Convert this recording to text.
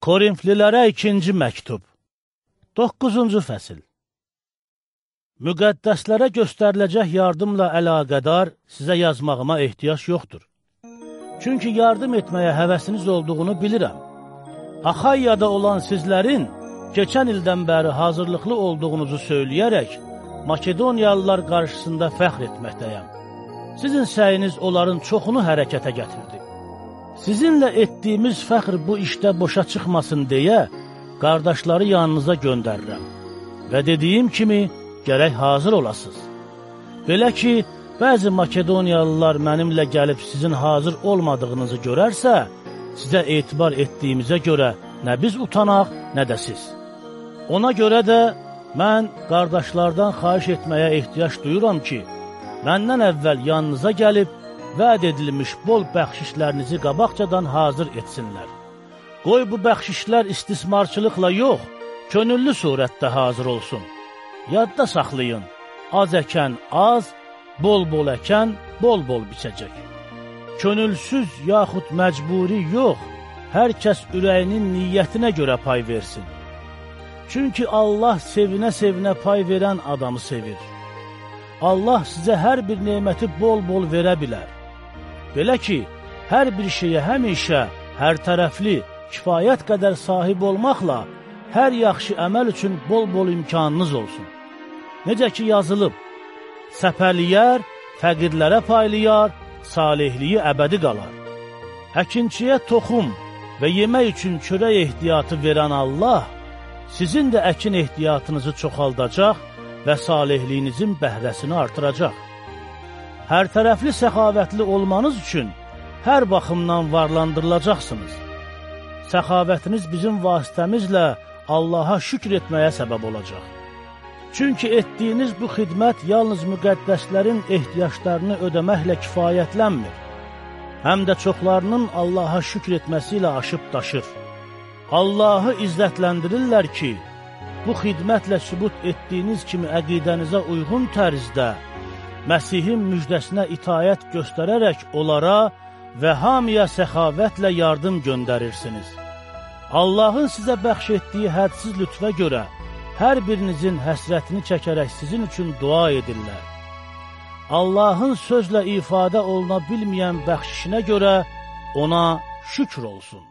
Korinflilərə ikinci məktub 9-cu fəsil Müqəddəslərə göstəriləcək yardımla əlaqədar sizə yazmağıma ehtiyac yoxdur. Çünki yardım etməyə həvəsiniz olduğunu bilirəm. Axayyada olan sizlərin keçən ildən bəri hazırlıqlı olduğunuzu söyləyərək Makedoniyalılar qarşısında fəxr etməkdəyəm. Sizin səyiniz onların çoxunu hərəkətə gətirdi. Sizinlə etdiyimiz fəxr bu işdə boşa çıxmasın deyə, qardaşları yanınıza göndərirəm. Və dediyim kimi, gərək hazır olasınız. Belə ki, bəzi Makedoniyalılar mənimlə gəlib sizin hazır olmadığınızı görərsə, sizə etibar etdiyimizə görə nə biz utanaq, nə də siz. Ona görə də mən qardaşlardan xahiş etməyə ehtiyac duyuram ki, məndən əvvəl yanınıza gəlib, vəd edilmiş bol bəxşişlərinizi qabaqcadan hazır etsinlər. Qoy bu bəxşişlər istismarçılıqla yox, könüllü surətdə hazır olsun. Yadda saxlayın, az əkən az, bol-bol əkən bol-bol biçəcək. Könülsüz yaxud məcburi yox, hər kəs ürəyinin niyyətinə görə pay versin. Çünki Allah sevinə-sevinə pay verən adamı sevir. Allah sizə hər bir neməti bol-bol verə bilər. Belə ki, hər bir şeyə həmişə, hər tərəfli, kifayət qədər sahib olmaqla, hər yaxşı əməl üçün bol-bol imkanınız olsun. Necə ki yazılıb, səpəliyər, fəqirlərə paylayar, salihliyi əbədi qalar. Əkinçiyə toxum və yemək üçün çörək ehtiyatı verən Allah, sizin də əkin ehtiyatınızı çoxaldacaq və salihliyinizin bəhrəsini artıracaq hər tərəfli səxavətli olmanız üçün hər baxımdan varlandırılacaqsınız. Səxavətiniz bizim vasitəmizlə Allaha şükr etməyə səbəb olacaq. Çünki etdiyiniz bu xidmət yalnız müqəddəslərin ehtiyaclarını ödəməklə kifayətlənmir, həm də çoxlarının Allaha şükr etməsi ilə aşıb daşır. Allahı izzətləndirirlər ki, bu xidmətlə sübut etdiyiniz kimi əqidənizə uyğun tərzdə Məsihin müjdəsinə itayət göstərərək onlara və hamıya səxavətlə yardım göndərirsiniz. Allahın sizə bəxş etdiyi hədsiz lütfə görə hər birinizin həsrətini çəkərək sizin üçün dua edirlər. Allahın sözlə ifadə oluna bilməyən bəxşişinə görə ona şükr olsun.